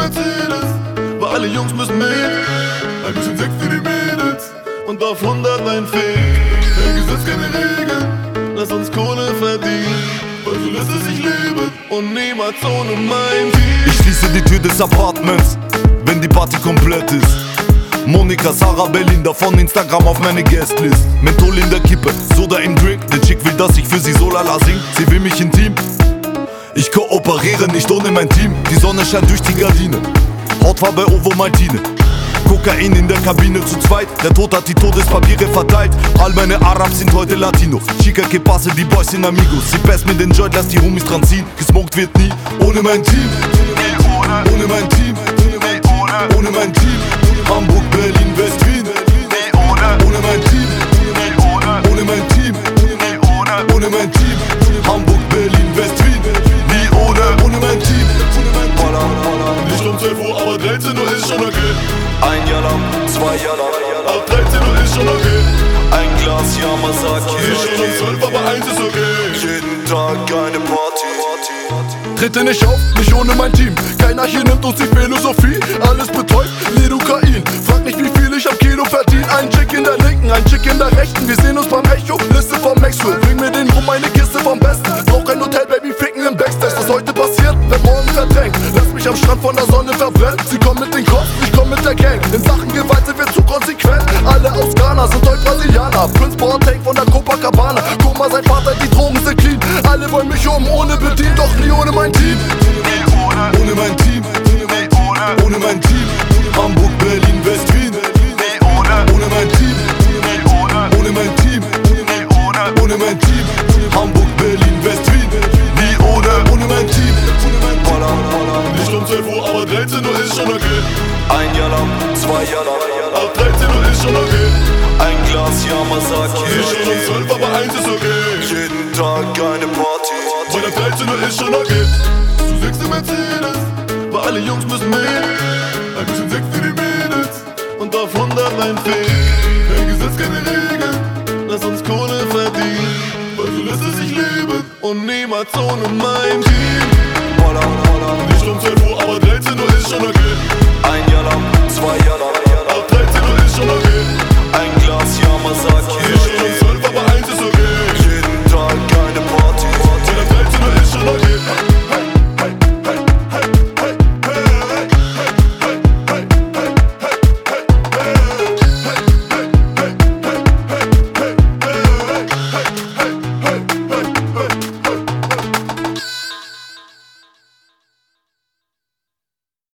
Mercedes, weil alle Jungs müssen mit. Ein bisschen Sex für die Mädels und auf 100 ein Fake. Kein Gesetz, keine Regeln, lass uns Kohle verdienen. Weil so lässt es sich leben und niemals ohne mein Ziel. Ich schließe die Tür des Apartments, wenn die Party komplett ist. Monika, Sarah, Berlin, davon Instagram auf meine Guestlist. Menthol in der Kippe, Soda im Drink. Der Chick will, dass ich für sie so lala sing. Sie will mich intim, ich kooperiere nicht ohne mein Team. Die Sonne scheint durch die Gardine. Hautfarbe Ovo Maltine. Kokain in der Kabine zu zweit. Der Tod hat die Todespapiere verteilt. All meine Arabs sind heute Latinos. Chica que pase, die Boys sind Amigos. Sie pass mir den Joint, lass die Homies dran ziehen. Gesmoked wird nie ohne mein Team. Ein Jahr lang, zwei Jahre lang. Ab 13 Uhr ist schon okay. Ein Glas Yamazaki. Ist schon um 12, aber 1 ist okay. Jeden Tag eine Party. Trete nicht auf, nicht ohne mein Team. Keiner hier nimmt uns die Philosophie. Alles betäubt, Lidocain. Frag nicht, wie viel ich am Kilo verdien. Ein Chick in der linken, ein Chick in der rechten. Wir sehen uns beim Echo, Liste vom Maxwell. Bring mir den rum, eine Kiste vom Besten. Brauch kein Hotel, Baby, mit der Gang. In Sachen Gewalt sind wir zu konsequent. Alle aus Ghana sind heute Brasilianer. Prince Boateng von der Copacabana. Guck mal, sein Vater, die Drogen sind clean. Alle wollen mich um, ohne bedient, doch nie ohne mein Team. Ohne mein Team. Ohne mein Team. Hamburg, Berlin, West, Wien. Ohne mein Team. Ohne mein Team. Ohne mein Team. Hamburg, Berlin, West, Wien. Nie ohne, ohne mein Team. Nicht um 12 Uhr, aber 13 Uhr ist schon okay. Ein Jahr zwei Jahre. Ab 13 Uhr ist schon okay. Ein Glas Yamazaki. Ist schon um 12, aber 1 ist okay. Jeden Tag eine Party. Weil ab 13 Uhr ist schon okay. Zu sechs im Mercedes, weil alle Jungs müssen mit. Ein bisschen Sex für die Mädels und auf 100 ein Fick. Kein Gesetz, keine Regeln, lass uns Kohle verdienen. Weil so lässt es sich leben und niemals ohne mein Team. Nicht um 12 Uhr, aber 13 Uhr ist schon okay. Ein